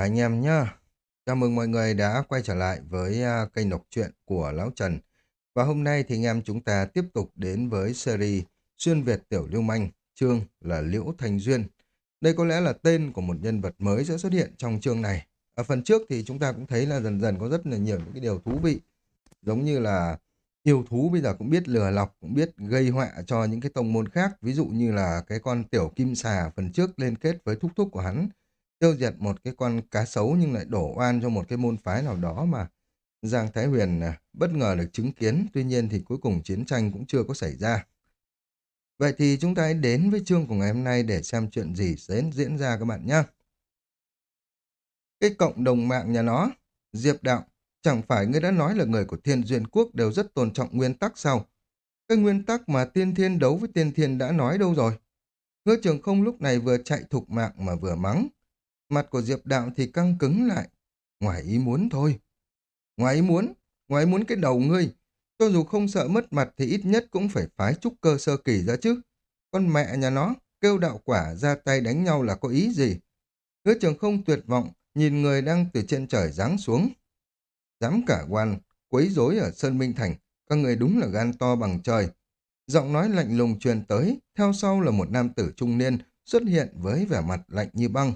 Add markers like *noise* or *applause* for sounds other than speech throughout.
Anh em nhá. Chào mừng mọi người đã quay trở lại với à, kênh đọc truyện của Lão Trần. Và hôm nay thì anh em chúng ta tiếp tục đến với series Xuyên Việt Tiểu Lưu Manh, chương là Liễu Thành Duyên. Đây có lẽ là tên của một nhân vật mới sẽ xuất hiện trong chương này. Ở phần trước thì chúng ta cũng thấy là dần dần có rất là nhiều những cái điều thú vị. Giống như là yêu thú bây giờ cũng biết lừa lọc, cũng biết gây họa cho những cái tông môn khác. Ví dụ như là cái con tiểu kim xà phần trước liên kết với thúc thúc của hắn tiêu diệt một cái con cá sấu nhưng lại đổ oan cho một cái môn phái nào đó mà Giang Thái Huyền à, bất ngờ được chứng kiến, tuy nhiên thì cuối cùng chiến tranh cũng chưa có xảy ra. Vậy thì chúng ta hãy đến với chương của ngày hôm nay để xem chuyện gì sẽ diễn ra các bạn nhé. Cái cộng đồng mạng nhà nó, Diệp Đạo, chẳng phải ngươi đã nói là người của Thiên Duyên Quốc đều rất tôn trọng nguyên tắc sao? Cái nguyên tắc mà tiên thiên đấu với tiên thiên đã nói đâu rồi? Hứa trường không lúc này vừa chạy thục mạng mà vừa mắng. Mặt của Diệp Đạo thì căng cứng lại. Ngoài ý muốn thôi. Ngoài ý muốn? Ngoài ý muốn cái đầu ngươi. Cho dù không sợ mất mặt thì ít nhất cũng phải phái trúc cơ sơ kỳ ra chứ. Con mẹ nhà nó, kêu đạo quả ra tay đánh nhau là có ý gì? Hứa trường không tuyệt vọng, nhìn người đang từ trên trời giáng xuống. Dám cả quan, quấy rối ở Sơn Minh Thành, các người đúng là gan to bằng trời. Giọng nói lạnh lùng truyền tới, theo sau là một nam tử trung niên xuất hiện với vẻ mặt lạnh như băng.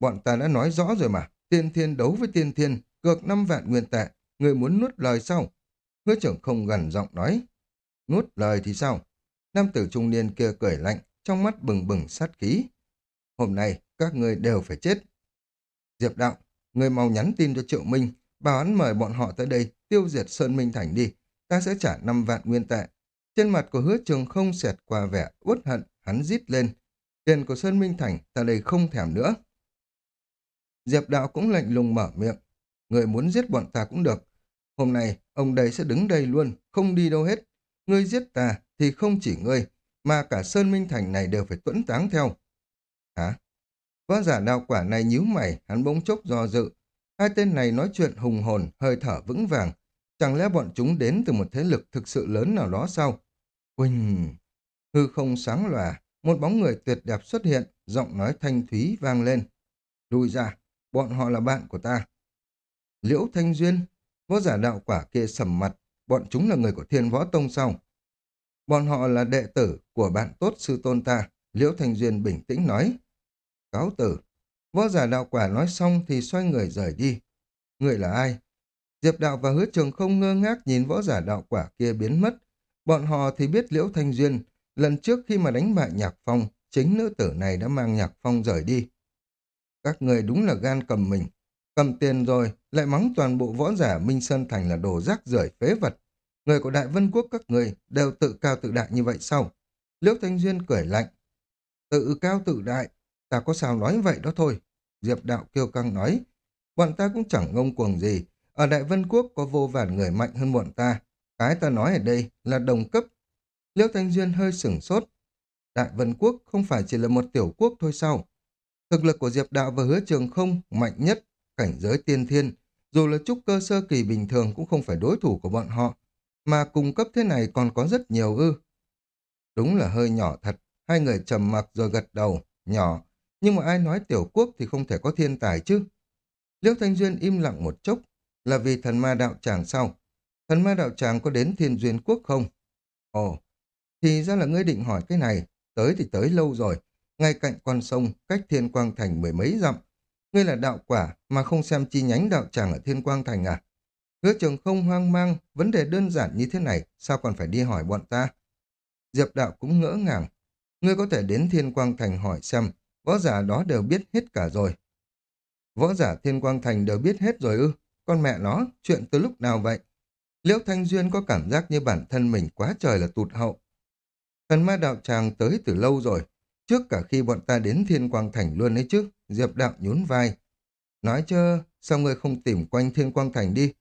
Bọn ta đã nói rõ rồi mà, tiên thiên đấu với tiên thiên, cược năm vạn nguyên tệ, người muốn nuốt lời sao? Hứa trưởng không gần giọng nói. Nuốt lời thì sao? Nam tử trung niên kia cười lạnh, trong mắt bừng bừng sát khí. Hôm nay, các người đều phải chết. Diệp đạo, người mau nhắn tin cho Triệu Minh, bảo hắn mời bọn họ tới đây, tiêu diệt Sơn Minh Thành đi. Ta sẽ trả năm vạn nguyên tệ. Trên mặt của hứa trường không xẹt qua vẻ uất hận, hắn rít lên. Tiền của Sơn Minh Thành, ta đây không thèm nữa. Diệp Đạo cũng lạnh lùng mở miệng. Người muốn giết bọn ta cũng được. Hôm nay, ông đây sẽ đứng đây luôn, không đi đâu hết. Ngươi giết ta thì không chỉ ngươi, mà cả Sơn Minh Thành này đều phải tuẫn táng theo. Hả? Võ giả đạo quả này nhíu mày, hắn bỗng chốc do dự. Hai tên này nói chuyện hùng hồn, hơi thở vững vàng. Chẳng lẽ bọn chúng đến từ một thế lực thực sự lớn nào đó sao? Quỳnh! Hư không sáng lòa, một bóng người tuyệt đẹp xuất hiện, giọng nói thanh thúy vang lên. Lùi ra, bọn họ là bạn của ta. Liễu Thanh Duyên, võ giả đạo quả kia sầm mặt, bọn chúng là người của thiên võ tông sao? Bọn họ là đệ tử của bạn tốt sư tôn ta, Liễu Thanh Duyên bình tĩnh nói. Cáo tử, võ giả đạo quả nói xong thì xoay người rời đi. Người là ai? Diệp đạo và hứa trường không ngơ ngác nhìn võ giả đạo quả kia biến mất. Bọn họ thì biết Liễu Thanh Duyên, lần trước khi mà đánh bại Nhạc Phong, chính nữ tử này đã mang Nhạc Phong rời đi. Các người đúng là gan cầm mình. Cầm tiền rồi, lại mắng toàn bộ võ giả Minh Sơn Thành là đồ rác rưởi phế vật. Người của Đại Vân Quốc các người đều tự cao tự đại như vậy sao? Liễu Thanh Duyên cười lạnh. Tự cao tự đại, ta có sao nói vậy đó thôi. Diệp Đạo kêu căng nói. Bọn ta cũng chẳng ngông cuồng gì. Ở Đại Vân Quốc có vô vàn người mạnh hơn bọn ta. Cái ta nói ở đây là đồng cấp. Liễu Thanh Duyên hơi sửng sốt. Đại Vân Quốc không phải chỉ là một tiểu quốc thôi sao? Thực lực của Diệp Đạo và Hứa Trường không mạnh nhất, cảnh giới tiên thiên, dù là trúc cơ sơ kỳ bình thường cũng không phải đối thủ của bọn họ, mà cung cấp thế này còn có rất nhiều ư. Đúng là hơi nhỏ thật, hai người trầm mặc rồi gật đầu, nhỏ, nhưng mà ai nói tiểu quốc thì không thể có thiên tài chứ. Liễu Thanh Duyên im lặng một chốc, là vì thần ma đạo tràng sau. Thần ma đạo tràng có đến thiên duyên quốc không? Ồ, thì ra là ngươi định hỏi cái này, tới thì tới lâu rồi, ngay cạnh con sông, cách Thiên Quang Thành mười mấy dặm. Ngươi là đạo quả mà không xem chi nhánh đạo tràng ở Thiên Quang Thành à? Hứa trường không hoang mang, vấn đề đơn giản như thế này, sao còn phải đi hỏi bọn ta? Diệp đạo cũng ngỡ ngàng. Ngươi có thể đến Thiên Quang Thành hỏi xem, võ giả đó đều biết hết cả rồi. Võ giả Thiên Quang Thành đều biết hết rồi ư? Con mẹ nó, chuyện từ lúc nào vậy? Liễu Thanh Duyên có cảm giác như bản thân mình quá trời là tụt hậu. Thần ma đạo tràng tới từ lâu rồi, Trước cả khi bọn ta đến Thiên Quang Thành luôn ấy chứ, Diệp Đạo nhún vai. Nói chứ, sao ngươi không tìm quanh Thiên Quang Thành đi?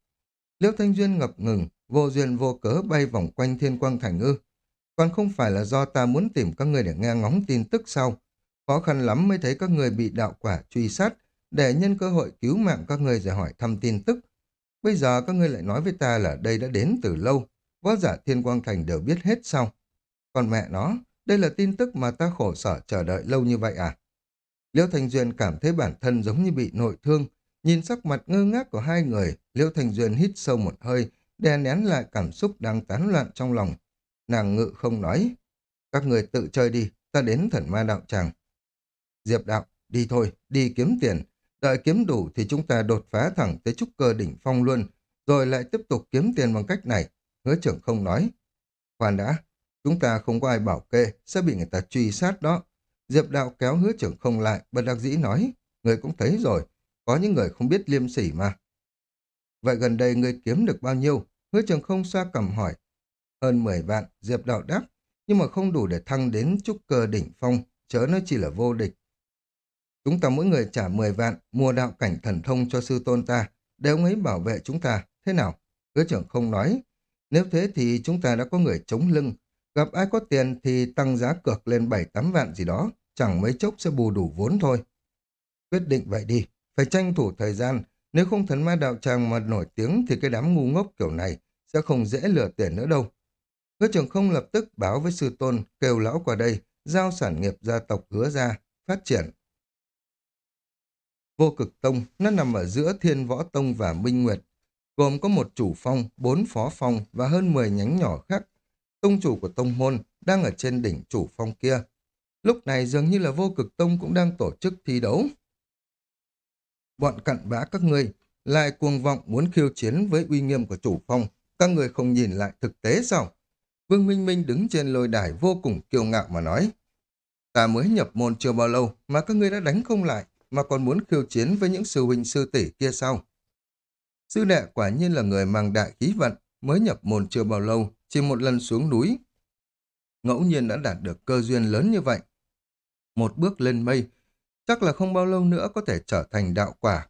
Liễu Thanh Duyên ngập ngừng, vô duyên vô cớ bay vòng quanh Thiên Quang Thành ư. Còn không phải là do ta muốn tìm các người để nghe ngóng tin tức sau. Khó khăn lắm mới thấy các người bị đạo quả truy sát, để nhân cơ hội cứu mạng các người rồi hỏi thăm tin tức. Bây giờ các ngươi lại nói với ta là đây đã đến từ lâu, võ giả Thiên Quang Thành đều biết hết sau. Còn mẹ nó, đây là tin tức mà ta khổ sở chờ đợi lâu như vậy à? Liễu Thành Duyên cảm thấy bản thân giống như bị nội thương. Nhìn sắc mặt ngơ ngác của hai người, Liễu Thành Duyên hít sâu một hơi, đè nén lại cảm xúc đang tán loạn trong lòng. Nàng ngự không nói. Các người tự chơi đi, ta đến thần ma đạo tràng. Diệp đạo, đi thôi, đi kiếm tiền. Đợi kiếm đủ thì chúng ta đột phá thẳng tới trúc cơ đỉnh phong luôn, rồi lại tiếp tục kiếm tiền bằng cách này. Hứa trưởng không nói. Khoan đã, chúng ta không có ai bảo kê, sẽ bị người ta truy sát đó. Diệp đạo kéo hứa trưởng không lại, bật đặc dĩ nói. Người cũng thấy rồi, có những người không biết liêm sỉ mà. Vậy gần đây người kiếm được bao nhiêu? Hứa trưởng không xoa cầm hỏi. Hơn 10 vạn, Diệp đạo đáp, nhưng mà không đủ để thăng đến trúc cơ đỉnh phong, chớ nó chỉ là vô địch. Chúng ta mỗi người trả 10 vạn, mua đạo cảnh thần thông cho sư tôn ta, để ông ấy bảo vệ chúng ta. Thế nào? Hứa trưởng không nói. Nếu thế thì chúng ta đã có người chống lưng. Gặp ai có tiền thì tăng giá cược lên 7-8 vạn gì đó. Chẳng mấy chốc sẽ bù đủ vốn thôi. Quyết định vậy đi. Phải tranh thủ thời gian. Nếu không thần ma đạo tràng mà nổi tiếng thì cái đám ngu ngốc kiểu này sẽ không dễ lừa tiền nữa đâu. Hứa trưởng không lập tức báo với sư tôn, kêu lão qua đây, giao sản nghiệp gia tộc hứa ra, phát triển. Vô cực tông, nó nằm ở giữa thiên võ tông và minh nguyệt, gồm có một chủ phong, bốn phó phong và hơn 10 nhánh nhỏ khác. Tông chủ của tông môn đang ở trên đỉnh chủ phong kia. Lúc này dường như là vô cực tông cũng đang tổ chức thi đấu. Bọn cặn bã các ngươi lại cuồng vọng muốn khiêu chiến với uy nghiêm của chủ phong. Các người không nhìn lại thực tế sao? Vương Minh Minh đứng trên lôi đài vô cùng kiêu ngạo mà nói. Ta mới nhập môn chưa bao lâu mà các ngươi đã đánh không lại, mà còn muốn khiêu chiến với những sư huynh sư tỷ kia sao? Sư đệ quả nhiên là người mang đại khí vận, mới nhập môn chưa bao lâu, chỉ một lần xuống núi. Ngẫu nhiên đã đạt được cơ duyên lớn như vậy. Một bước lên mây, chắc là không bao lâu nữa có thể trở thành đạo quả.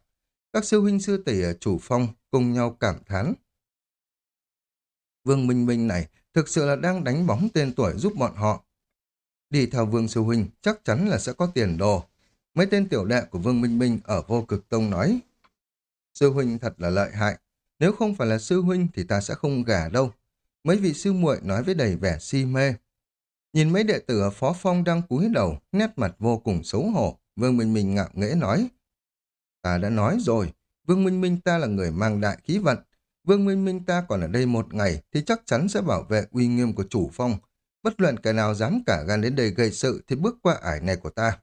Các sư huynh sư tỷ ở chủ phong cùng nhau cảm thán. Vương Minh Minh này thực sự là đang đánh bóng tên tuổi giúp bọn họ. Đi theo Vương Sư Huynh chắc chắn là sẽ có tiền đồ. Mấy tên tiểu đệ của Vương Minh Minh ở vô cực tông nói. Sư Huynh thật là lợi hại. Nếu không phải là Sư Huynh thì ta sẽ không gả đâu. Mấy vị sư muội nói với đầy vẻ si mê. Nhìn mấy đệ tử ở Phó Phong đang cúi đầu, nét mặt vô cùng xấu hổ. Vương Minh Minh ngạo nghễ nói. Ta đã nói rồi, Vương Minh Minh ta là người mang đại khí vận. Vương Minh Minh ta còn ở đây một ngày thì chắc chắn sẽ bảo vệ uy nghiêm của chủ phong. Bất luận kẻ nào dám cả gan đến đây gây sự thì bước qua ải này của ta.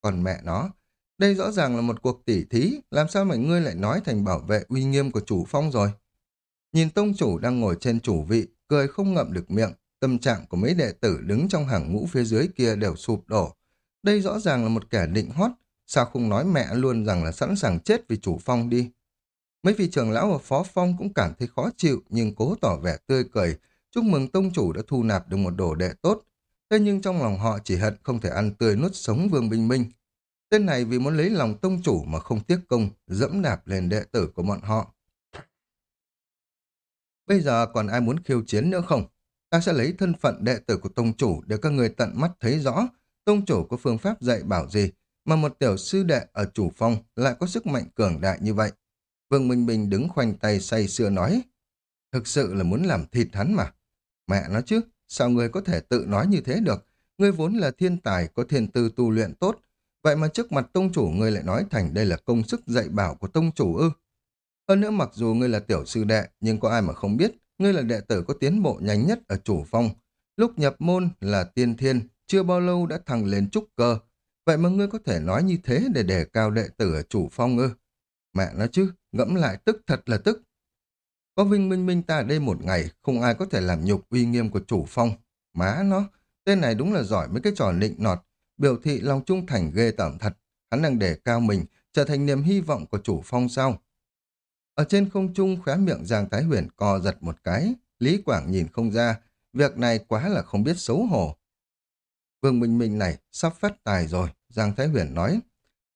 Còn mẹ nó, đây rõ ràng là một cuộc tỉ thí, làm sao mà ngươi lại nói thành bảo vệ uy nghiêm của chủ phong rồi? Nhìn tông chủ đang ngồi trên chủ vị, cười không ngậm được miệng, tâm trạng của mấy đệ tử đứng trong hàng ngũ phía dưới kia đều sụp đổ. Đây rõ ràng là một kẻ định hót, sao không nói mẹ luôn rằng là sẵn sàng chết vì chủ phong đi? Mấy vị trưởng lão và phó phong cũng cảm thấy khó chịu nhưng cố tỏ vẻ tươi cười, chúc mừng tông chủ đã thu nạp được một đồ đệ tốt. Thế nhưng trong lòng họ chỉ hận không thể ăn tươi nuốt sống Vương Bình Minh. Tên này vì muốn lấy lòng tông chủ mà không tiếc công, dẫm đạp lên đệ tử của bọn họ. Bây giờ còn ai muốn khiêu chiến nữa không? Ta sẽ lấy thân phận đệ tử của tông chủ để các người tận mắt thấy rõ tông chủ có phương pháp dạy bảo gì mà một tiểu sư đệ ở chủ phong lại có sức mạnh cường đại như vậy. Vương Minh Bình đứng khoanh tay say sưa nói. Thực sự là muốn làm thịt hắn mà. Mẹ nó chứ, sao người có thể tự nói như thế được? Ngươi vốn là thiên tài, có thiên tư tu luyện tốt. Vậy mà trước mặt tông chủ ngươi lại nói thành đây là công sức dạy bảo của tông chủ ư. Hơn nữa mặc dù ngươi là tiểu sư đệ, nhưng có ai mà không biết, ngươi là đệ tử có tiến bộ nhanh nhất ở chủ phong. Lúc nhập môn là tiên thiên, chưa bao lâu đã thăng lên trúc cơ. Vậy mà ngươi có thể nói như thế để đề cao đệ tử ở chủ phong ư? Mẹ nó chứ, ngẫm lại tức thật là tức. Có Vinh Minh Minh ta ở đây một ngày, không ai có thể làm nhục uy nghiêm của chủ phong. Má nó, tên này đúng là giỏi mấy cái trò nịnh nọt, biểu thị lòng trung thành ghê tởm thật. Hắn đang đề cao mình, trở thành niềm hy vọng của chủ phong sao. Ở trên không trung khóe miệng Giang Thái Huyền co giật một cái, Lý Quảng nhìn không ra, việc này quá là không biết xấu hổ. Vương Minh Minh này sắp phát tài rồi, Giang Thái Huyền nói.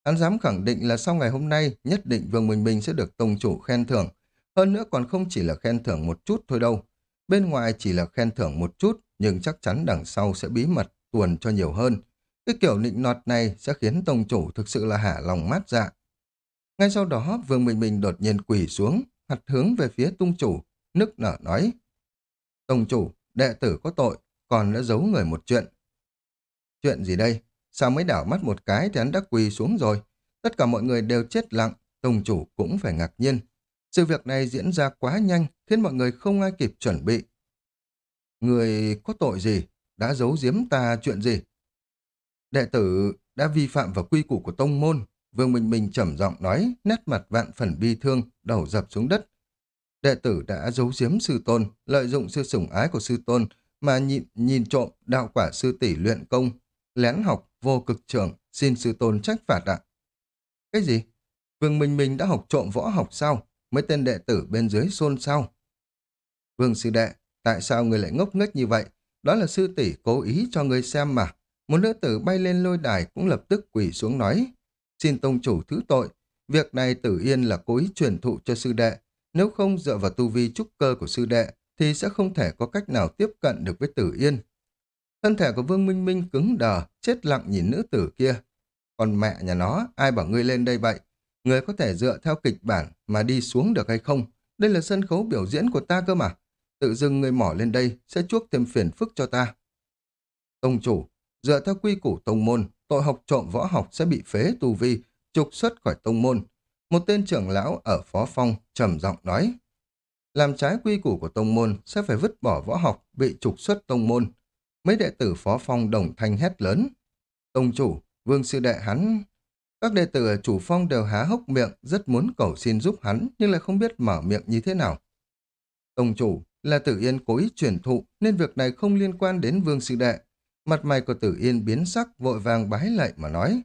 Hắn dám khẳng định là sau ngày hôm nay nhất định Vương Minh Minh sẽ được tông chủ khen thưởng. Hơn nữa còn không chỉ là khen thưởng một chút thôi đâu. Bên ngoài chỉ là khen thưởng một chút, nhưng chắc chắn đằng sau sẽ bí mật tuồn cho nhiều hơn. Cái kiểu nịnh nọt này sẽ khiến tông chủ thực sự là hả lòng mát dạ. Ngay sau đó, Vương Minh Minh đột nhiên quỳ xuống, mặt hướng về phía tung chủ, nức nở nói. Tông chủ, đệ tử có tội, còn đã giấu người một chuyện. Chuyện gì đây? sao mới đảo mắt một cái thì hắn đã quỳ xuống rồi. Tất cả mọi người đều chết lặng, tông chủ cũng phải ngạc nhiên. Sự việc này diễn ra quá nhanh, khiến mọi người không ai kịp chuẩn bị. Người có tội gì? Đã giấu giếm ta chuyện gì? Đệ tử đã vi phạm vào quy củ của tông môn. Vương Minh Minh trầm giọng nói, nét mặt vạn phần bi thương, đầu dập xuống đất. Đệ tử đã giấu giếm sư tôn, lợi dụng sự sủng ái của sư tôn mà nhịn nhìn trộm đạo quả sư tỷ luyện công, lén học vô cực trưởng, xin sư tôn trách phạt ạ. Cái gì? Vương Minh Minh đã học trộm võ học sao? Mấy tên đệ tử bên dưới xôn sao? Vương sư đệ, tại sao người lại ngốc nghếch như vậy? Đó là sư tỷ cố ý cho người xem mà. Một nữ tử bay lên lôi đài cũng lập tức quỳ xuống nói. Xin tông chủ thứ tội. Việc này tử yên là cố ý truyền thụ cho sư đệ. Nếu không dựa vào tu vi trúc cơ của sư đệ, thì sẽ không thể có cách nào tiếp cận được với tử yên. Thân thể của Vương Minh Minh cứng đờ, chết lặng nhìn nữ tử kia. Còn mẹ nhà nó, ai bảo ngươi lên đây vậy? Ngươi có thể dựa theo kịch bản mà đi xuống được hay không? Đây là sân khấu biểu diễn của ta cơ mà. Tự dưng ngươi mỏ lên đây sẽ chuốc thêm phiền phức cho ta. Tông chủ, dựa theo quy củ tông môn, tội học trộm võ học sẽ bị phế tu vi, trục xuất khỏi tông môn. Một tên trưởng lão ở phó phong trầm giọng nói. Làm trái quy củ của tông môn sẽ phải vứt bỏ võ học, bị trục xuất tông môn. Mấy đệ tử phó phong đồng thanh hét lớn. Tông chủ, vương sư đệ hắn... Các đệ tử ở chủ phong đều há hốc miệng, rất muốn cầu xin giúp hắn, nhưng lại không biết mở miệng như thế nào. Tông chủ là tử yên cố ý truyền thụ, nên việc này không liên quan đến vương sư đệ. Mặt mày của tử yên biến sắc, vội vàng bái lạy mà nói.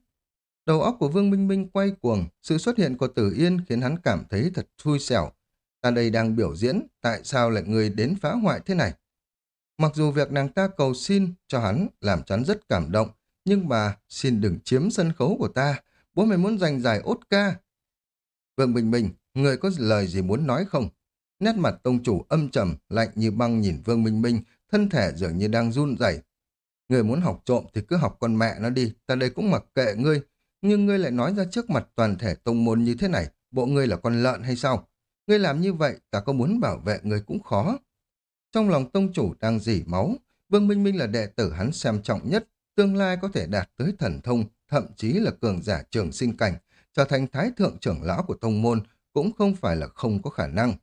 Đầu óc của Vương Minh Minh quay cuồng, sự xuất hiện của Tử Yên khiến hắn cảm thấy thật xui xẻo. Ta đây đang biểu diễn, tại sao lại người đến phá hoại thế này? Mặc dù việc nàng ta cầu xin cho hắn làm chắn rất cảm động, nhưng mà xin đừng chiếm sân khấu của ta, bố mày muốn giành giải Oscar. Vương Bình Minh, người có lời gì muốn nói không? Nét mặt tông chủ âm trầm, lạnh như băng nhìn Vương Minh Minh, thân thể dường như đang run rẩy. Người muốn học trộm thì cứ học con mẹ nó đi, ta đây cũng mặc kệ ngươi, nhưng ngươi lại nói ra trước mặt toàn thể tông môn như thế này, bộ ngươi là con lợn hay sao? Ngươi làm như vậy, ta có muốn bảo vệ ngươi cũng khó. Trong lòng tông chủ đang dỉ máu, Vương Minh Minh là đệ tử hắn xem trọng nhất, tương lai có thể đạt tới thần thông, thậm chí là cường giả trường sinh cảnh, trở thành thái thượng trưởng lão của tông môn cũng không phải là không có khả năng.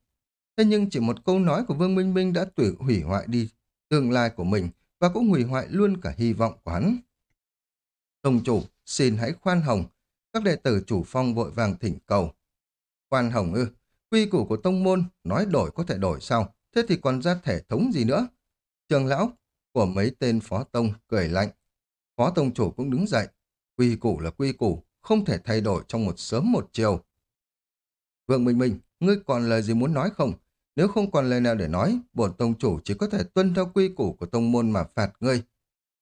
Thế nhưng chỉ một câu nói của Vương Minh Minh đã tủy hủy hoại đi tương lai của mình và cũng hủy hoại luôn cả hy vọng của hắn. Tông chủ, xin hãy khoan hồng. Các đệ tử chủ phong vội vàng thỉnh cầu. Khoan hồng ư, quy củ của tông môn, nói đổi có thể đổi sao? Thế thì còn ra thể thống gì nữa? Trường lão của mấy tên phó tông cười lạnh. Phó tông chủ cũng đứng dậy. Quy củ là quy củ, không thể thay đổi trong một sớm một chiều. Vương Minh Minh, ngươi còn lời gì muốn nói không? Nếu không còn lời nào để nói, bổn tông chủ chỉ có thể tuân theo quy củ của tông môn mà phạt ngươi.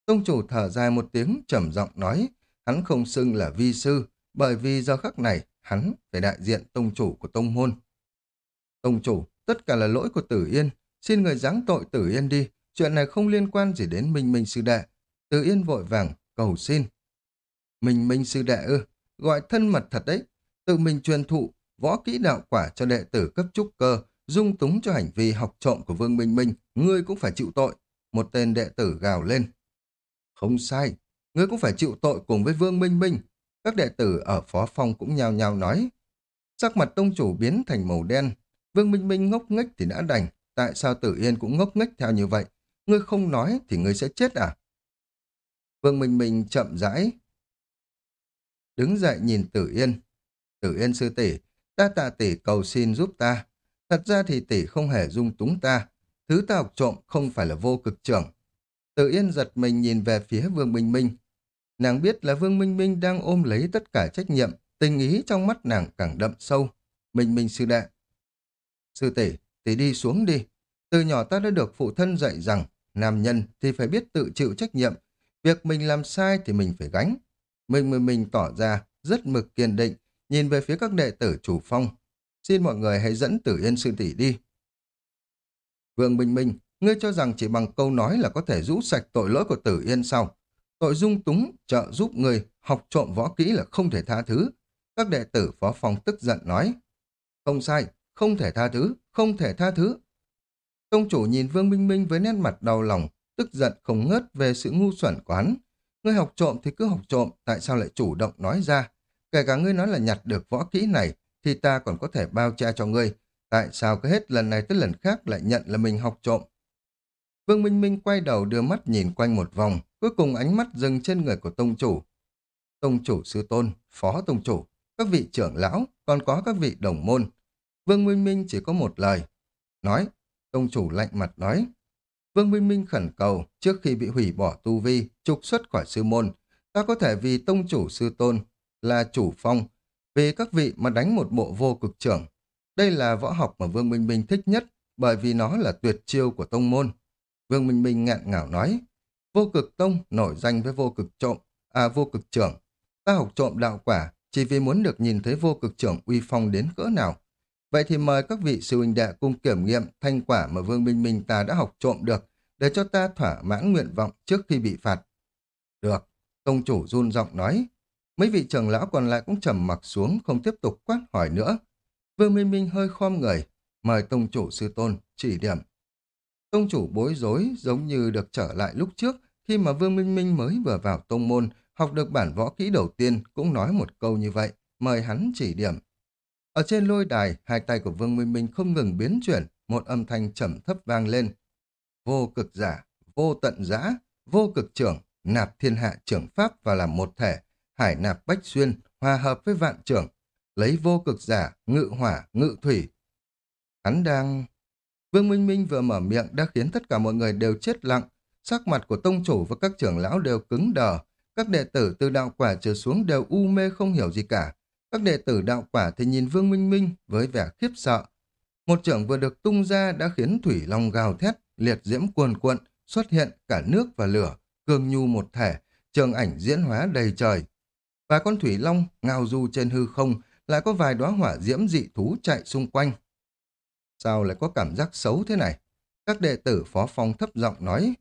Tông chủ thở dài một tiếng, trầm giọng nói, hắn không xưng là vi sư, bởi vì do khắc này, hắn phải đại diện tông chủ của tông môn. Tông chủ, tất cả là lỗi của Tử Yên, xin người giáng tội Tử Yên đi, chuyện này không liên quan gì đến Minh Minh sư đệ. Tử Yên vội vàng, cầu xin. Minh Minh sư đệ ư, gọi thân mật thật đấy, tự mình truyền thụ, võ kỹ đạo quả cho đệ tử cấp trúc cơ, dung túng cho hành vi học trộm của Vương Minh Minh, ngươi cũng phải chịu tội. Một tên đệ tử gào lên. Không sai, ngươi cũng phải chịu tội cùng với Vương Minh Minh. Các đệ tử ở Phó Phong cũng nhao nhao nói. Sắc mặt tông chủ biến thành màu đen. Vương Minh Minh ngốc nghếch thì đã đành. Tại sao Tử Yên cũng ngốc nghếch theo như vậy? Ngươi không nói thì ngươi sẽ chết à? Vương Minh Minh chậm rãi. Đứng dậy nhìn Tử Yên. Tử Yên sư tỷ, ta tạ tỷ cầu xin giúp ta. Thật ra thì tỷ không hề dung túng ta. Thứ ta học trộm không phải là vô cực trưởng. Tự yên giật mình nhìn về phía Vương Minh Minh. Nàng biết là Vương Minh Minh đang ôm lấy tất cả trách nhiệm, tình ý trong mắt nàng càng đậm sâu. Minh Minh sư đệ. Sư tỷ, tỷ đi xuống đi. Từ nhỏ ta đã được phụ thân dạy rằng, nam nhân thì phải biết tự chịu trách nhiệm. Việc mình làm sai thì mình phải gánh. Mình mình mình tỏ ra rất mực kiên định, nhìn về phía các đệ tử chủ phong. Xin mọi người hãy dẫn tử yên sư tỷ đi. Vương Minh Minh, ngươi cho rằng chỉ bằng câu nói là có thể rũ sạch tội lỗi của tử yên sao? Tội dung túng, trợ giúp người, học trộm võ kỹ là không thể tha thứ. Các đệ tử phó phòng tức giận nói. Không sai, không thể tha thứ, không thể tha thứ. Công chủ nhìn Vương Minh Minh với nét mặt đau lòng, tức giận không ngớt về sự ngu xuẩn của hắn. Ngươi học trộm thì cứ học trộm, tại sao lại chủ động nói ra? Kể cả ngươi nói là nhặt được võ kỹ này, thì ta còn có thể bao che cho ngươi. Tại sao cứ hết lần này tới lần khác lại nhận là mình học trộm? Vương Minh Minh quay đầu đưa mắt nhìn quanh một vòng, cuối cùng ánh mắt dừng trên người của tông chủ. Tông chủ sư tôn, phó tông chủ, các vị trưởng lão, còn có các vị đồng môn. Vương Minh Minh chỉ có một lời. Nói, tông chủ lạnh mặt nói. Vương Minh Minh khẩn cầu, trước khi bị hủy bỏ tu vi, trục xuất khỏi sư môn, ta có thể vì tông chủ sư tôn là chủ phong, vì các vị mà đánh một bộ vô cực trưởng. Đây là võ học mà Vương Minh Minh thích nhất, bởi vì nó là tuyệt chiêu của tông môn. Vương Minh Minh ngạn ngảo nói, vô cực tông nổi danh với vô cực trộm, à vô cực trưởng. Ta học trộm đạo quả, chỉ vì muốn được nhìn thấy vô cực trưởng uy phong đến cỡ nào. Vậy thì mời các vị sư huynh đệ cùng kiểm nghiệm thành quả mà Vương Minh Minh ta đã học trộm được, để cho ta thỏa mãn nguyện vọng trước khi bị phạt. Được, tông chủ run giọng nói. Mấy vị trưởng lão còn lại cũng trầm mặc xuống, không tiếp tục quát hỏi nữa. Vương Minh Minh hơi khom người, mời tông chủ sư tôn chỉ điểm. Tông chủ bối rối giống như được trở lại lúc trước khi mà Vương Minh Minh mới vừa vào tông môn, học được bản võ kỹ đầu tiên cũng nói một câu như vậy, mời hắn chỉ điểm. Ở trên lôi đài, hai tay của Vương Minh Minh không ngừng biến chuyển, một âm thanh trầm thấp vang lên. Vô cực giả, vô tận giã, vô cực trưởng, nạp thiên hạ trưởng pháp và làm một thể, hải nạp bách xuyên, hòa hợp với vạn trưởng, lấy vô cực giả, ngự hỏa, ngự thủy. Hắn đang... Vương Minh Minh vừa mở miệng đã khiến tất cả mọi người đều chết lặng, sắc mặt của tông chủ và các trưởng lão đều cứng đờ, các đệ tử từ đạo quả trở xuống đều u mê không hiểu gì cả. Các đệ tử đạo quả thì nhìn Vương Minh Minh với vẻ khiếp sợ. Một trưởng vừa được tung ra đã khiến Thủy Long gào thét, liệt diễm cuồn cuộn, xuất hiện cả nước và lửa, cương nhu một thể, trường ảnh diễn hóa đầy trời. Và con Thủy Long ngao du trên hư không, lại có vài đóa hỏa diễm dị thú chạy xung quanh. Sao lại có cảm giác xấu thế này? Các đệ tử phó phong thấp giọng nói.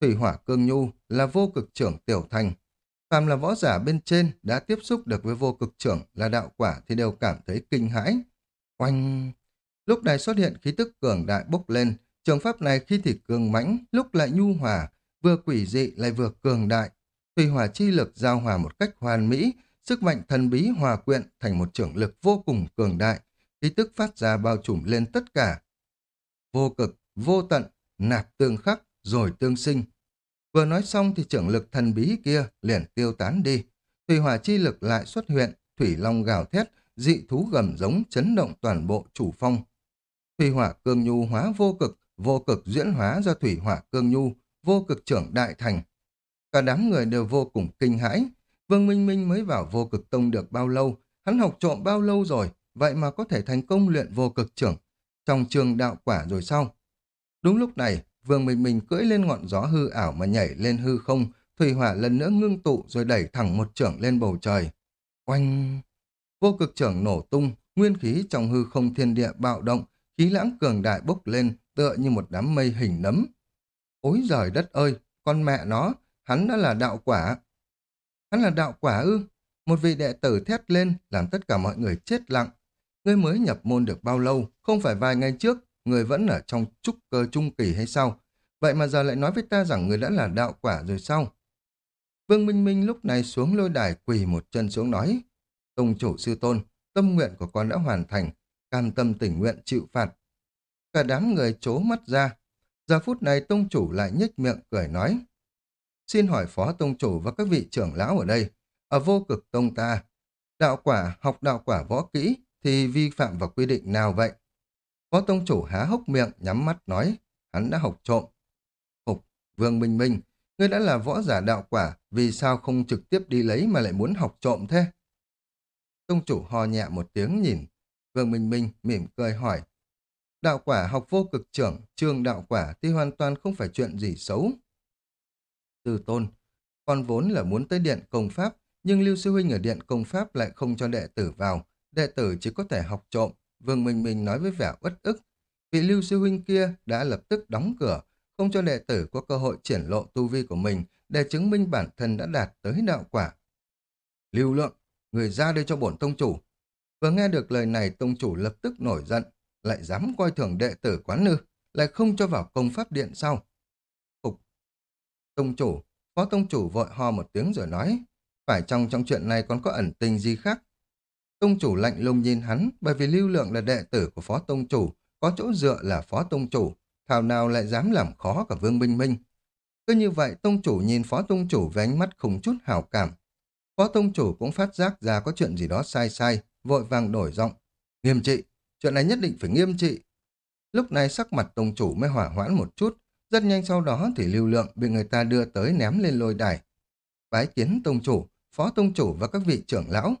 Thủy hỏa cương nhu là vô cực trưởng tiểu thành. Phàm là võ giả bên trên đã tiếp xúc được với vô cực trưởng là đạo quả thì đều cảm thấy kinh hãi. Oanh! Lúc này xuất hiện khí tức cường đại bốc lên. Trường pháp này khi thì cường mãnh, lúc lại nhu hòa, vừa quỷ dị lại vừa cường đại. Thủy hỏa chi lực giao hòa một cách hoàn mỹ, sức mạnh thần bí hòa quyện thành một trưởng lực vô cùng cường đại, khí tức phát ra bao trùm lên tất cả. Vô cực, vô tận, nạp tương khắc, rồi tương sinh. Vừa nói xong thì trưởng lực thần bí kia liền tiêu tán đi. Thủy hỏa chi lực lại xuất hiện, thủy long gào thét, dị thú gầm giống chấn động toàn bộ chủ phong. Thủy hỏa cương nhu hóa vô cực, vô cực diễn hóa ra thủy hỏa cương nhu, vô cực trưởng đại thành. Cả đám người đều vô cùng kinh hãi. Vương Minh Minh mới vào vô cực tông được bao lâu, hắn học trộm bao lâu rồi, vậy mà có thể thành công luyện vô cực trưởng trong trường đạo quả rồi sao? Đúng lúc này, Vương Minh Minh cưỡi lên ngọn gió hư ảo mà nhảy lên hư không, thủy hỏa lần nữa ngưng tụ rồi đẩy thẳng một trưởng lên bầu trời. Oanh! Vô cực trưởng nổ tung, nguyên khí trong hư không thiên địa bạo động, khí lãng cường đại bốc lên, tựa như một đám mây hình nấm. Ôi giời đất ơi, con mẹ nó, hắn đã là đạo quả. Hắn là đạo quả ư? Một vị đệ tử thét lên, làm tất cả mọi người chết lặng. Ngươi mới nhập môn được bao lâu, không phải vài ngày trước, người vẫn ở trong trúc cơ trung kỳ hay sao? Vậy mà giờ lại nói với ta rằng người đã là đạo quả rồi sao? Vương Minh Minh lúc này xuống lôi đài quỳ một chân xuống nói. Tông chủ sư tôn, tâm nguyện của con đã hoàn thành, cam tâm tình nguyện chịu phạt. Cả đám người chố mắt ra. Giờ phút này tông chủ lại nhếch miệng cười nói. Xin hỏi phó tông chủ và các vị trưởng lão ở đây, ở vô cực tông ta, đạo quả, học đạo quả võ kỹ thì vi phạm vào quy định nào vậy? Phó tông chủ há hốc miệng, nhắm mắt nói, hắn đã học trộm. Hục, Vương Minh Minh, ngươi đã là võ giả đạo quả, vì sao không trực tiếp đi lấy mà lại muốn học trộm thế? Tông chủ ho nhẹ một tiếng nhìn, Vương Minh Minh mỉm cười hỏi, đạo quả học vô cực trưởng, trường đạo quả thì hoàn toàn không phải chuyện gì xấu. Từ tôn, con vốn là muốn tới điện công pháp, nhưng Lưu Sư Huynh ở điện công pháp lại không cho đệ tử vào, đệ tử chỉ có thể học trộm, Vương Minh Minh nói với vẻ uất ức. Vị lưu sư huynh kia đã lập tức đóng cửa, không cho đệ tử có cơ hội triển lộ tu vi của mình để chứng minh bản thân đã đạt tới đạo quả. Lưu lượng, người ra đây cho bổn tông chủ. Vừa nghe được lời này tông chủ lập tức nổi giận, lại dám coi thường đệ tử quán nư, lại không cho vào công pháp điện sau. Tông chủ, Phó tông chủ vội ho một tiếng rồi nói, phải trong trong chuyện này còn có ẩn tình gì khác? Tông chủ lạnh lùng nhìn hắn, bởi vì lưu lượng là đệ tử của phó tông chủ, có chỗ dựa là phó tông chủ, thảo nào lại dám làm khó cả Vương Minh Minh. Cứ như vậy, tông chủ nhìn phó tông chủ với ánh mắt không chút hào cảm. Phó tông chủ cũng phát giác ra có chuyện gì đó sai sai, vội vàng đổi giọng. Nghiêm trị, chuyện này nhất định phải nghiêm trị. Lúc này sắc mặt tông chủ mới hỏa hoãn một chút, rất nhanh sau đó thì lưu lượng bị người ta đưa tới ném lên lôi đài. Bái kiến tông chủ, phó tông chủ và các vị trưởng lão.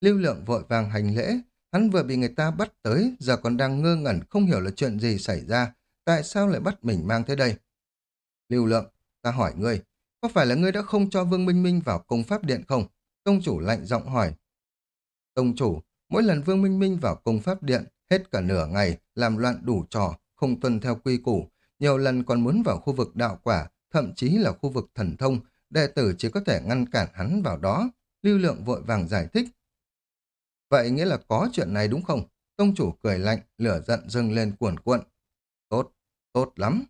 Lưu lượng vội vàng hành lễ, hắn vừa bị người ta bắt tới, giờ còn đang ngơ ngẩn không hiểu là chuyện gì xảy ra, tại sao lại bắt mình mang tới đây. Lưu lượng, ta hỏi ngươi, có phải là ngươi đã không cho Vương Minh Minh vào công pháp điện không? Tông chủ lạnh giọng hỏi. Tông chủ, mỗi lần Vương Minh Minh vào công pháp điện, hết cả nửa ngày, làm loạn đủ trò, không tuân theo quy củ, nhiều lần còn muốn vào khu vực đạo quả, thậm chí là khu vực thần thông, đệ tử chỉ có thể ngăn cản hắn vào đó. Lưu lượng vội vàng giải thích. Vậy nghĩa là có chuyện này đúng không? Tông chủ cười lạnh, lửa giận dâng lên cuồn cuộn. Tốt, tốt lắm.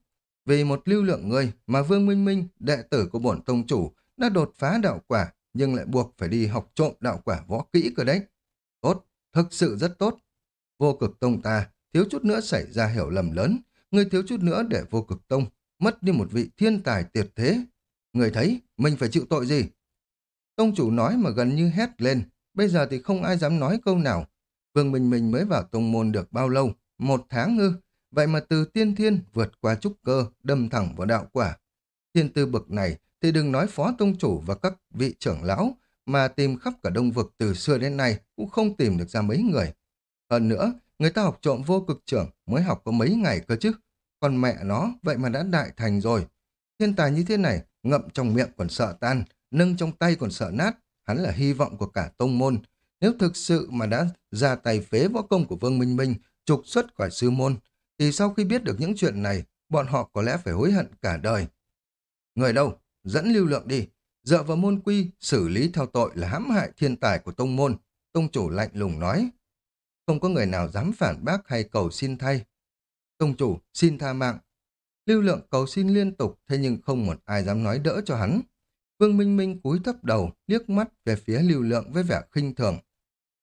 Vì một lưu lượng người mà Vương Minh Minh, đệ tử của bổn tông chủ, đã đột phá đạo quả, nhưng lại buộc phải đi học trộm đạo quả võ kỹ cơ đấy. Tốt, thực sự rất tốt. Vô cực tông ta, thiếu chút nữa xảy ra hiểu lầm lớn, người thiếu chút nữa để vô cực tông, mất đi một vị thiên tài tuyệt thế. Người thấy, mình phải chịu tội gì? Tông chủ nói mà gần như hét lên, bây giờ thì không ai dám nói câu nào. Vương Minh Minh mới vào tông môn được bao lâu? Một tháng ngư. Vậy mà từ tiên thiên vượt qua trúc cơ, đâm thẳng vào đạo quả. Thiên tư bực này thì đừng nói phó tông chủ và các vị trưởng lão, mà tìm khắp cả đông vực từ xưa đến nay cũng không tìm được ra mấy người. Hơn nữa, người ta học trộm vô cực trưởng mới học có mấy ngày cơ chứ. Còn mẹ nó, vậy mà đã đại thành rồi. Thiên tài như thế này, ngậm trong miệng còn sợ tan, nâng trong tay còn sợ nát. Hắn là hy vọng của cả tông môn. Nếu thực sự mà đã ra tay phế võ công của Vương Minh Minh, trục xuất khỏi sư môn, thì sau khi biết được những chuyện này, bọn họ có lẽ phải hối hận cả đời. Người đâu? Dẫn lưu lượng đi. Dựa vào môn quy, xử lý theo tội là hãm hại thiên tài của tông môn. Tông chủ lạnh lùng nói. Không có người nào dám phản bác hay cầu xin thay. Tông chủ, xin tha mạng. Lưu lượng cầu xin liên tục, thế nhưng không một ai dám nói đỡ cho hắn. Vương Minh Minh cúi thấp đầu, liếc mắt về phía lưu lượng với vẻ khinh thường.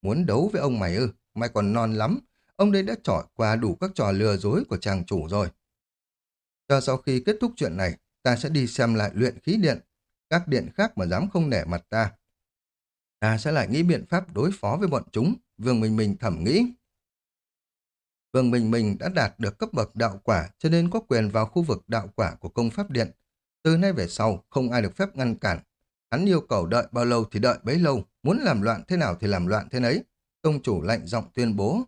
Muốn đấu với ông mày ư, mày còn non lắm. Ông đây đã trọi qua đủ các trò lừa dối của chàng chủ rồi. Cho sau khi kết thúc chuyện này, ta sẽ đi xem lại luyện khí điện. Các điện khác mà dám không nể mặt ta. Ta sẽ lại nghĩ biện pháp đối phó với bọn chúng, Vương Minh Minh thẩm nghĩ. Vương Minh Minh đã đạt được cấp bậc đạo quả cho nên có quyền vào khu vực đạo quả của công pháp điện. Từ nay về sau, không ai được phép ngăn cản. Hắn yêu cầu đợi bao lâu thì đợi bấy lâu, muốn làm loạn thế nào thì làm loạn thế nấy. Tông chủ lạnh giọng tuyên bố.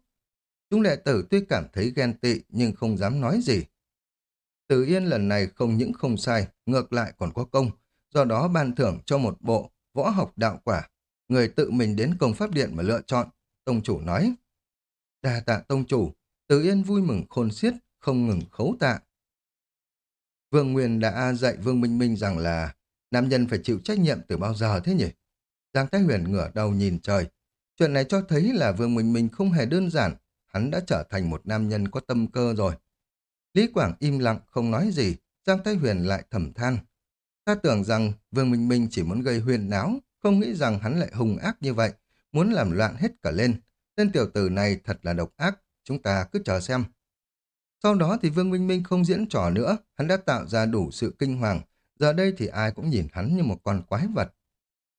Chúng đệ tử tuy cảm thấy ghen tị nhưng không dám nói gì. từ Yên lần này không những không sai, ngược lại còn có công, do đó ban thưởng cho một bộ võ học đạo quả. Người tự mình đến công pháp điện mà lựa chọn, Tông chủ nói. Đà tạ Tông chủ, Tử Yên vui mừng khôn xiết, không ngừng khấu tạ. Vương Nguyên đã dạy Vương Minh Minh rằng là nam nhân phải chịu trách nhiệm từ bao giờ thế nhỉ? Giang Thái Huyền ngửa đầu nhìn trời. Chuyện này cho thấy là Vương Minh Minh không hề đơn giản, hắn đã trở thành một nam nhân có tâm cơ rồi. Lý Quảng im lặng không nói gì, Giang Thái Huyền lại thầm than. Ta tưởng rằng Vương Minh Minh chỉ muốn gây huyền náo, không nghĩ rằng hắn lại hung ác như vậy, muốn làm loạn hết cả lên. Tên tiểu tử này thật là độc ác, chúng ta cứ chờ xem. Sau đó thì Vương Minh Minh không diễn trò nữa, hắn đã tạo ra đủ sự kinh hoàng, giờ đây thì ai cũng nhìn hắn như một con quái vật.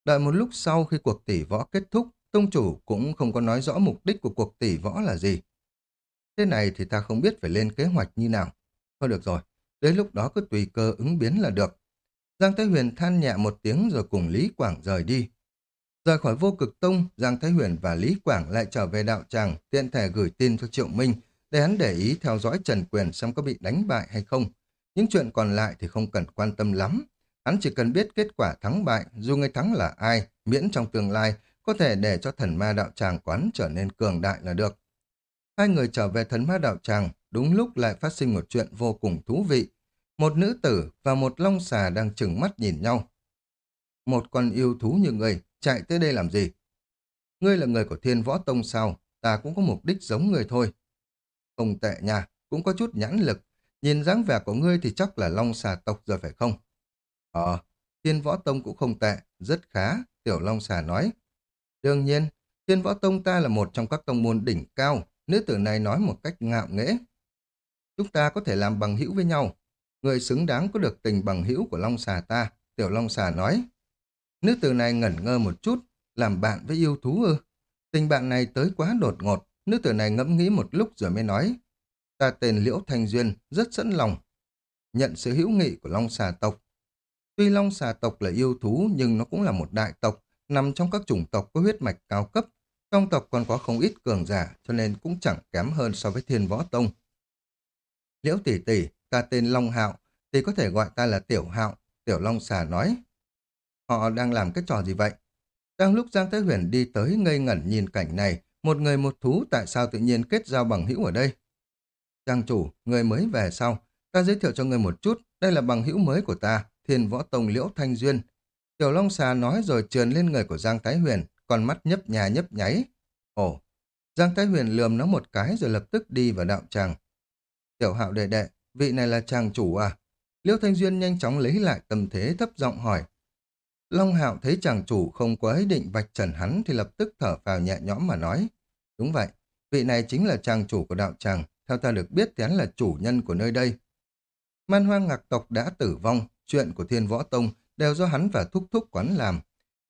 Đợi một lúc sau khi cuộc tỷ võ kết thúc, tông chủ cũng không có nói rõ mục đích của cuộc tỷ võ là gì. Thế này thì ta không biết phải lên kế hoạch như nào. Thôi được rồi, đến lúc đó cứ tùy cơ ứng biến là được. Giang thế Huyền than nhẹ một tiếng rồi cùng Lý Quảng rời đi. Rời khỏi vô cực tông, Giang Thái Huyền và Lý Quảng lại trở về đạo tràng, tiện thể gửi tin cho Triệu Minh, để hắn để ý theo dõi Trần Quyền xem có bị đánh bại hay không. Những chuyện còn lại thì không cần quan tâm lắm. Hắn chỉ cần biết kết quả thắng bại, dù người thắng là ai, miễn trong tương lai có thể để cho thần ma đạo tràng quán trở nên cường đại là được. Hai người trở về thần ma đạo tràng, đúng lúc lại phát sinh một chuyện vô cùng thú vị. Một nữ tử và một long xà đang chừng mắt nhìn nhau. Một con yêu thú như người, chạy tới đây làm gì? Ngươi là người của thiên võ tông sao? Ta cũng có mục đích giống người thôi. Không tệ nha, cũng có chút nhãn lực. Nhìn dáng vẻ của ngươi thì chắc là long xà tộc rồi phải không? Ờ, thiên võ tông cũng không tệ, rất khá, Tiểu Long xà nói. Đương nhiên, thiên võ tông ta là một trong các tông môn đỉnh cao, nữ tử này nói một cách ngạo nghễ. Chúng ta có thể làm bằng hữu với nhau. Người xứng đáng có được tình bằng hữu của Long xà ta, Tiểu Long xà nói. Nữ tử này ngẩn ngơ một chút, làm bạn với yêu thú ư. Tình bạn này tới quá đột ngột, nữ tử này ngẫm nghĩ một lúc rồi mới nói. Ta tên Liễu Thanh Duyên, rất sẵn lòng. Nhận sự hữu nghị của Long xà tộc. Tuy Long xà tộc là yêu thú nhưng nó cũng là một đại tộc, nằm trong các chủng tộc có huyết mạch cao cấp. Trong tộc còn có không ít cường giả cho nên cũng chẳng kém hơn so với thiên võ tông. Liễu tỷ tỷ, ta tên Long Hạo, thì có thể gọi ta là Tiểu Hạo, Tiểu Long xà nói. Họ đang làm cái trò gì vậy? Đang lúc Giang Thái Huyền đi tới ngây ngẩn nhìn cảnh này, một người một thú tại sao tự nhiên kết giao bằng hữu ở đây? Giang chủ, người mới về sau, ta giới thiệu cho người một chút, đây là bằng hữu mới của ta, thiên võ tông liễu thanh duyên. Tiểu Long xà nói rồi trườn lên người của Giang Thái Huyền, con mắt nhấp nhà nhấp nháy. Ồ, Giang Thái Huyền lườm nó một cái rồi lập tức đi vào đạo tràng. Tiểu hạo đệ đệ, vị này là chàng chủ à? Liễu Thanh Duyên nhanh chóng lấy lại tâm thế thấp giọng hỏi. Long Hạo thấy chàng chủ không có ý định vạch trần hắn thì lập tức thở phào nhẹ nhõm mà nói. Đúng vậy, vị này chính là chàng chủ của đạo tràng, theo ta được biết thì hắn là chủ nhân của nơi đây. Man hoang ngạc tộc đã tử vong, chuyện của thiên võ tông đều do hắn và thúc thúc quán làm.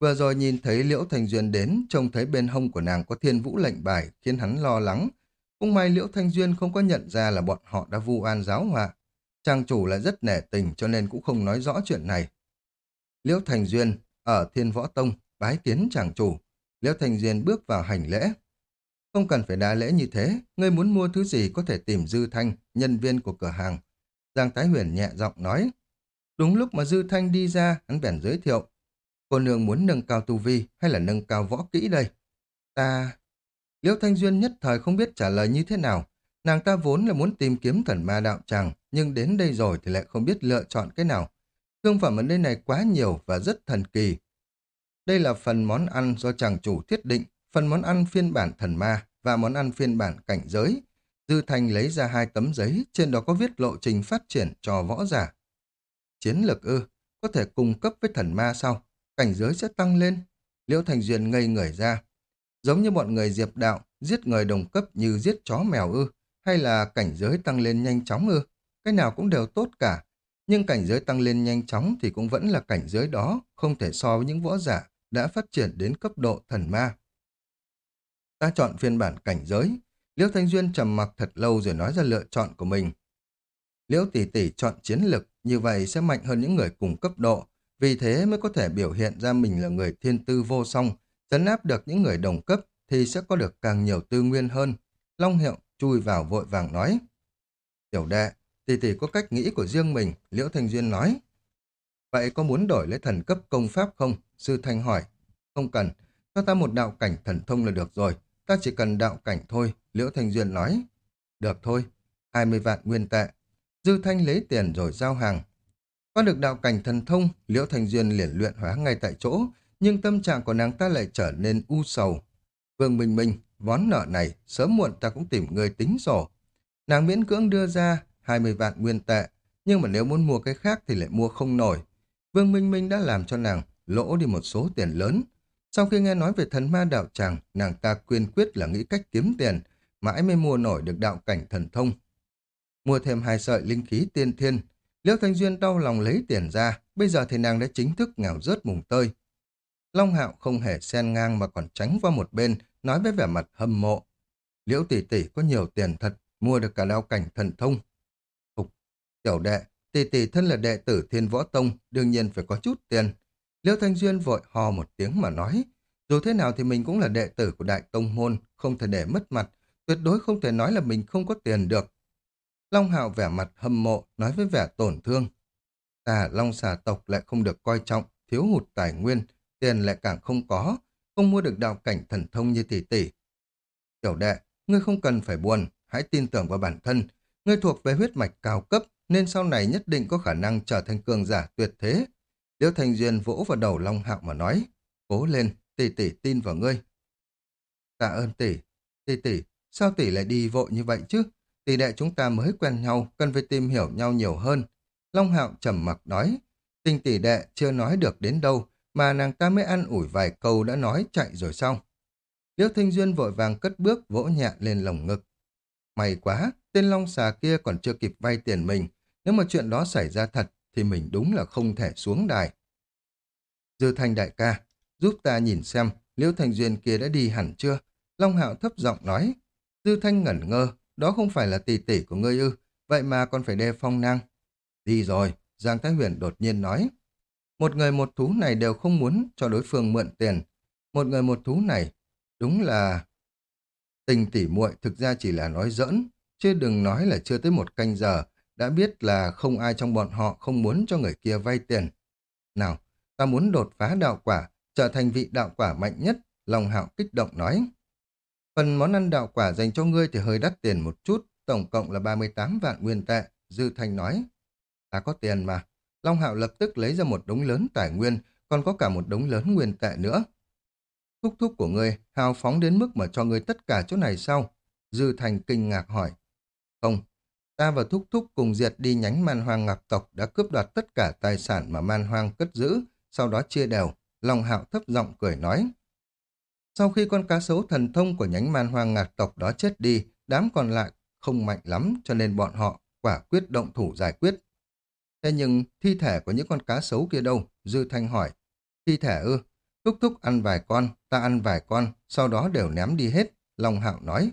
Vừa rồi nhìn thấy Liễu Thanh Duyên đến, trông thấy bên hông của nàng có thiên vũ lệnh bài, khiến hắn lo lắng. Cũng may Liễu Thanh Duyên không có nhận ra là bọn họ đã vu oan giáo họa. Chàng chủ lại rất nể tình cho nên cũng không nói rõ chuyện này. Liễu Thành Duyên ở Thiên Võ Tông bái kiến chàng chủ. Liễu Thành Duyên bước vào hành lễ. Không cần phải đa lễ như thế, ngươi muốn mua thứ gì có thể tìm Dư Thanh, nhân viên của cửa hàng. Giang Thái Huyền nhẹ giọng nói. Đúng lúc mà Dư Thanh đi ra, hắn bèn giới thiệu. Cô nương muốn nâng cao tu vi hay là nâng cao võ kỹ đây? Ta... Liễu Thanh Duyên nhất thời không biết trả lời như thế nào. Nàng ta vốn là muốn tìm kiếm thần ma đạo tràng, nhưng đến đây rồi thì lại không biết lựa chọn cái nào. Thương phẩm ở nơi này quá nhiều và rất thần kỳ. Đây là phần món ăn do chàng chủ thiết định, phần món ăn phiên bản thần ma và món ăn phiên bản cảnh giới. Dư Thành lấy ra hai tấm giấy, trên đó có viết lộ trình phát triển cho võ giả. Chiến lược ư, có thể cung cấp với thần ma sao? Cảnh giới sẽ tăng lên. Liễu Thành Duyên ngây người ra. Giống như bọn người diệp đạo, giết người đồng cấp như giết chó mèo ư, hay là cảnh giới tăng lên nhanh chóng ư? Cái nào cũng đều tốt cả. Nhưng cảnh giới tăng lên nhanh chóng thì cũng vẫn là cảnh giới đó, không thể so với những võ giả đã phát triển đến cấp độ thần ma. Ta chọn phiên bản cảnh giới. Liễu Thanh Duyên trầm mặc thật lâu rồi nói ra lựa chọn của mình. Liễu tỷ tỷ chọn chiến lực, như vậy sẽ mạnh hơn những người cùng cấp độ, vì thế mới có thể biểu hiện ra mình là người thiên tư vô song, chấn áp được những người đồng cấp thì sẽ có được càng nhiều tư nguyên hơn. Long Hiệu chui vào vội vàng nói. Tiểu đệ, tỷ tỷ có cách nghĩ của riêng mình, Liễu Thanh Duyên nói. Vậy có muốn đổi lấy thần cấp công pháp không? Sư Thanh hỏi. Không cần, cho ta một đạo cảnh thần thông là được rồi. Ta chỉ cần đạo cảnh thôi, Liễu Thanh Duyên nói. Được thôi, 20 vạn nguyên tệ. Dư Thanh lấy tiền rồi giao hàng. Có được đạo cảnh thần thông, Liễu Thanh Duyên liền luyện hóa ngay tại chỗ, nhưng tâm trạng của nàng ta lại trở nên u sầu. Vương Minh Minh, vón nợ này, sớm muộn ta cũng tìm người tính sổ. Nàng miễn cưỡng đưa ra 20 vạn nguyên tệ, nhưng mà nếu muốn mua cái khác thì lại mua không nổi. Vương Minh Minh đã làm cho nàng lỗ đi một số tiền lớn. Sau khi nghe nói về thần ma đạo tràng, nàng ta quyên quyết là nghĩ cách kiếm tiền, mãi mới mua nổi được đạo cảnh thần thông. Mua thêm hai sợi linh khí tiên thiên, Liễu Thanh Duyên đau lòng lấy tiền ra, bây giờ thì nàng đã chính thức ngào rớt mùng tơi. Long Hạo không hề xen ngang mà còn tránh qua một bên, nói với vẻ mặt hâm mộ. Liễu tỷ tỷ có nhiều tiền thật, mua được cả đạo cảnh thần thông. Tiểu đệ, tỷ tỷ thân là đệ tử thiên võ tông, đương nhiên phải có chút tiền. liêu Thanh Duyên vội hò một tiếng mà nói, dù thế nào thì mình cũng là đệ tử của đại tông môn, không thể để mất mặt, tuyệt đối không thể nói là mình không có tiền được. Long Hạo vẻ mặt hâm mộ, nói với vẻ tổn thương. Ta Long xà tộc lại không được coi trọng, thiếu hụt tài nguyên, tiền lại càng không có, không mua được đạo cảnh thần thông như tỷ tỷ. Tiểu đệ, ngươi không cần phải buồn, hãy tin tưởng vào bản thân. Ngươi thuộc về huyết mạch cao cấp, nên sau này nhất định có khả năng trở thành cường giả tuyệt thế. Liễu Thành Duyên vỗ vào đầu Long Hạo mà nói, cố lên, tỷ tỷ tin vào ngươi. Tạ ơn tỷ, tỷ tỷ, sao tỷ lại đi vội như vậy chứ? Tỷ đệ chúng ta mới quen nhau, cần phải tìm hiểu nhau nhiều hơn. Long Hạo trầm mặc nói, Tình tỷ đệ chưa nói được đến đâu, mà nàng ta mới ăn ủi vài câu đã nói chạy rồi xong. Liễu Thanh Duyên vội vàng cất bước vỗ nhẹ lên lồng ngực. May quá, tên long xà kia còn chưa kịp vay tiền mình. Nếu mà chuyện đó xảy ra thật, thì mình đúng là không thể xuống đài. Dư Thanh đại ca, giúp ta nhìn xem Liễu Thanh Duyên kia đã đi hẳn chưa? Long Hạo thấp giọng nói. Dư Thanh ngẩn ngơ, đó không phải là tỷ tỷ của ngươi ư, vậy mà còn phải đề phong năng. Đi rồi, Giang Thái Huyền đột nhiên nói. Một người một thú này đều không muốn cho đối phương mượn tiền. Một người một thú này, đúng là... Tình tỉ muội thực ra chỉ là nói giỡn, chứ đừng nói là chưa tới một canh giờ, đã biết là không ai trong bọn họ không muốn cho người kia vay tiền. Nào, ta muốn đột phá đạo quả, trở thành vị đạo quả mạnh nhất, Long Hạo kích động nói. Phần món ăn đạo quả dành cho ngươi thì hơi đắt tiền một chút, tổng cộng là 38 vạn nguyên tệ, Dư Thanh nói. Ta có tiền mà. Long Hạo lập tức lấy ra một đống lớn tài nguyên, còn có cả một đống lớn nguyên tệ nữa. Thúc thúc của ngươi hào phóng đến mức mà cho ngươi tất cả chỗ này sao? Dư Thành kinh ngạc hỏi. Không, ta và thúc thúc cùng diệt đi nhánh man hoang ngạc tộc đã cướp đoạt tất cả tài sản mà man hoang cất giữ, sau đó chia đều. lòng Hạo thấp giọng cười nói. Sau khi con cá sấu thần thông của nhánh man hoang ngạc tộc đó chết đi, đám còn lại không mạnh lắm cho nên bọn họ quả quyết động thủ giải quyết. Thế nhưng thi thể của những con cá sấu kia đâu? Dư Thanh hỏi. Thi thể ư? Thúc thúc ăn vài con, ta ăn vài con, sau đó đều ném đi hết. Long Hạo nói.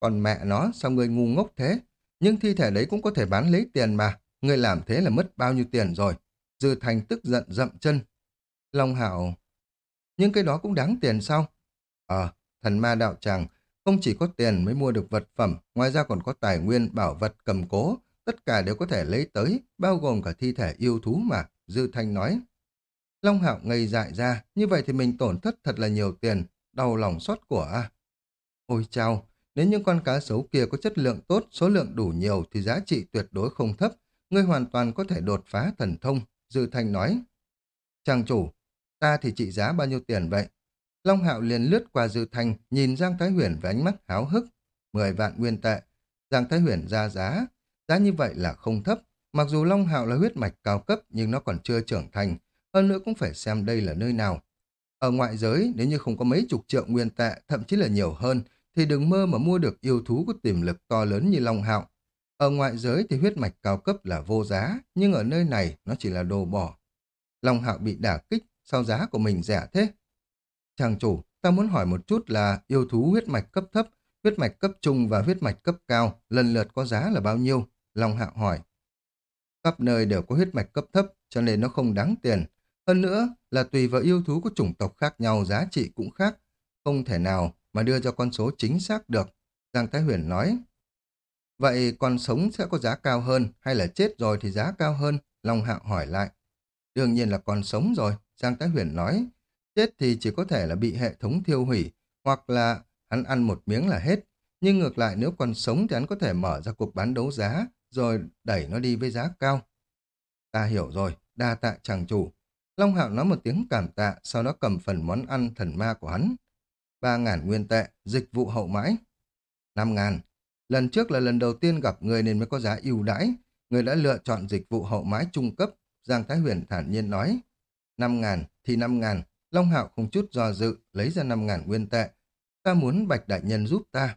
Còn mẹ nó, sao người ngu ngốc thế? Nhưng thi thể đấy cũng có thể bán lấy tiền mà. Người làm thế là mất bao nhiêu tiền rồi? Dư thành tức giận dậm chân. Long Hạo... Nhưng cái đó cũng đáng tiền sao? Ờ, thần ma đạo tràng không chỉ có tiền mới mua được vật phẩm, ngoài ra còn có tài nguyên, bảo vật cầm cố, tất cả đều có thể lấy tới, bao gồm cả thi thể yêu thú mà, Dư Thanh nói. Long Hạo ngây dại ra, như vậy thì mình tổn thất thật là nhiều tiền, đau lòng xót của à. Ôi chao, nếu những con cá sấu kia có chất lượng tốt, số lượng đủ nhiều thì giá trị tuyệt đối không thấp, ngươi hoàn toàn có thể đột phá thần thông, Dư Thanh nói. Chàng chủ, ta thì trị giá bao nhiêu tiền vậy? Long Hạo liền lướt qua Dư Thanh, nhìn Giang Thái Huyền với ánh mắt háo hức. Mười vạn nguyên tệ. Giang Thái Huyền ra giá. Giá như vậy là không thấp. Mặc dù Long Hạo là huyết mạch cao cấp nhưng nó còn chưa trưởng thành. Hơn nữa cũng phải xem đây là nơi nào. Ở ngoại giới, nếu như không có mấy chục triệu nguyên tệ, thậm chí là nhiều hơn, thì đừng mơ mà mua được yêu thú có tiềm lực to lớn như Long Hạo. Ở ngoại giới thì huyết mạch cao cấp là vô giá, nhưng ở nơi này nó chỉ là đồ bỏ. Long Hạo bị đả kích, sao giá của mình rẻ thế? Chàng chủ, ta muốn hỏi một chút là yêu thú huyết mạch cấp thấp, huyết mạch cấp trung và huyết mạch cấp cao, lần lượt có giá là bao nhiêu? Long Hạo hỏi. Khắp nơi đều có huyết mạch cấp thấp, cho nên nó không đáng tiền. Hơn nữa là tùy vào yêu thú của chủng tộc khác nhau giá trị cũng khác. Không thể nào mà đưa ra con số chính xác được. Giang Thái Huyền nói. Vậy còn sống sẽ có giá cao hơn hay là chết rồi thì giá cao hơn? Long Hạo hỏi lại. Đương nhiên là còn sống rồi, Giang Thái Huyền nói. Chết thì chỉ có thể là bị hệ thống thiêu hủy, hoặc là hắn ăn một miếng là hết. Nhưng ngược lại nếu còn sống thì hắn có thể mở ra cuộc bán đấu giá, rồi đẩy nó đi với giá cao. Ta hiểu rồi, đa tạ chàng chủ. Long Hạo nói một tiếng cảm tạ, sau đó cầm phần món ăn thần ma của hắn. Ba ngàn nguyên tệ, dịch vụ hậu mãi. Năm ngàn. Lần trước là lần đầu tiên gặp người nên mới có giá ưu đãi. Người đã lựa chọn dịch vụ hậu mãi trung cấp. Giang Thái Huyền thản nhiên nói. Năm ngàn thì năm ngàn, Long Hạo không chút do dự, lấy ra 5.000 nguyên tệ. Ta muốn Bạch Đại Nhân giúp ta.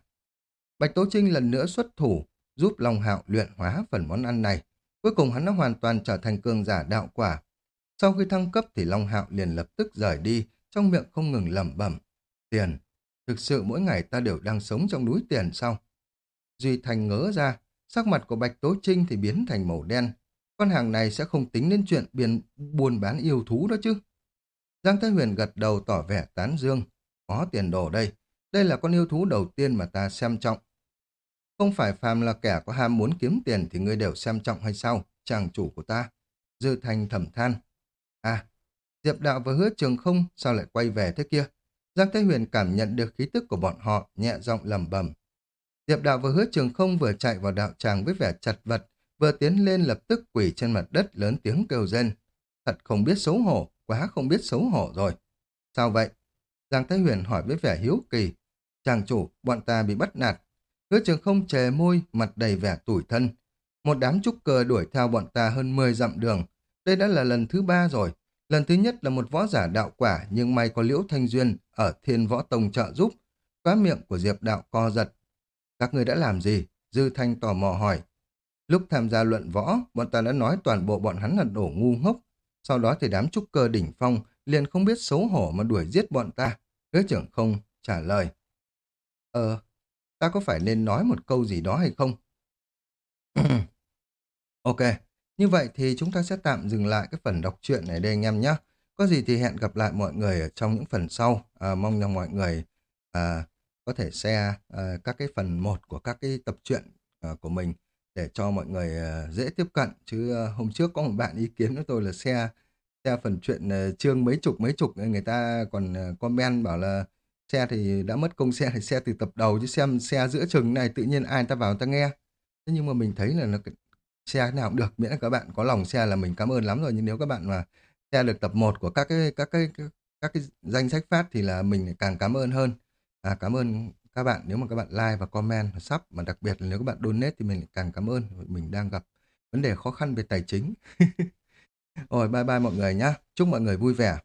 Bạch Tố Trinh lần nữa xuất thủ, giúp Long Hạo luyện hóa phần món ăn này. Cuối cùng hắn đã hoàn toàn trở thành cường giả đạo quả. Sau khi thăng cấp thì Long Hạo liền lập tức rời đi, trong miệng không ngừng lẩm bẩm. Tiền, thực sự mỗi ngày ta đều đang sống trong núi tiền sao? Duy Thành ngỡ ra, sắc mặt của Bạch Tố Trinh thì biến thành màu đen. Con hàng này sẽ không tính đến chuyện biên buôn bán yêu thú đó chứ. Giang Thái Huyền gật đầu tỏ vẻ tán dương. Có tiền đồ đây. Đây là con yêu thú đầu tiên mà ta xem trọng. Không phải phàm là kẻ có ham muốn kiếm tiền thì ngươi đều xem trọng hay sao, chàng chủ của ta. Dư Thành thầm than. À, Diệp Đạo và hứa trường không sao lại quay về thế kia? Giang Thái Huyền cảm nhận được khí tức của bọn họ, nhẹ giọng lầm bầm. Diệp Đạo và hứa trường không vừa chạy vào đạo tràng với vẻ chặt vật, vừa tiến lên lập tức quỳ trên mặt đất lớn tiếng kêu rên. Thật không biết xấu hổ, quá không biết xấu hổ rồi. Sao vậy? Giang Thái Huyền hỏi với vẻ hiếu kỳ. Chàng chủ, bọn ta bị bắt nạt. Hứa trường không chề môi, mặt đầy vẻ tủi thân. Một đám trúc cờ đuổi theo bọn ta hơn 10 dặm đường. Đây đã là lần thứ ba rồi. Lần thứ nhất là một võ giả đạo quả nhưng may có Liễu Thanh Duyên ở Thiên Võ Tông trợ giúp. Quá miệng của Diệp Đạo co giật. Các người đã làm gì? Dư Thanh tò mò hỏi. Lúc tham gia luận võ, bọn ta đã nói toàn bộ bọn hắn là đổ ngu ngốc. Sau đó thì đám trúc cơ đỉnh phong liền không biết xấu hổ mà đuổi giết bọn ta. Hứa trưởng không trả lời. Ờ, ta có phải nên nói một câu gì đó hay không? *clears throat* ok, như vậy thì chúng ta sẽ tạm dừng lại cái phần đọc truyện này đây anh em nhé. Có gì thì hẹn gặp lại mọi người ở trong những phần sau. À, mong rằng mọi người à, có thể share à, các cái phần một của các cái tập truyện à, của mình để cho mọi người à, dễ tiếp cận. Chứ à, hôm trước có một bạn ý kiến với tôi là share, share phần truyện à, chương mấy chục mấy chục người ta còn à, comment bảo là xe thì đã mất công xe thì xe từ tập đầu chứ xem xe giữa chừng này tự nhiên ai ta vào ta nghe thế nhưng mà mình thấy là nó xe nào cũng được. Miễn là các bạn có lòng xe là mình cảm ơn lắm rồi. Nhưng nếu các bạn mà xe được tập 1 của các cái các cái các, các cái danh sách phát thì là mình càng cảm ơn hơn. À, cảm ơn các bạn. Nếu mà các bạn like và comment và sub mà đặc biệt là nếu các bạn donate thì mình càng cảm ơn. Mình đang gặp vấn đề khó khăn về tài chính. *laughs* Rồi bye bye mọi người nhá. Chúc mọi người vui vẻ.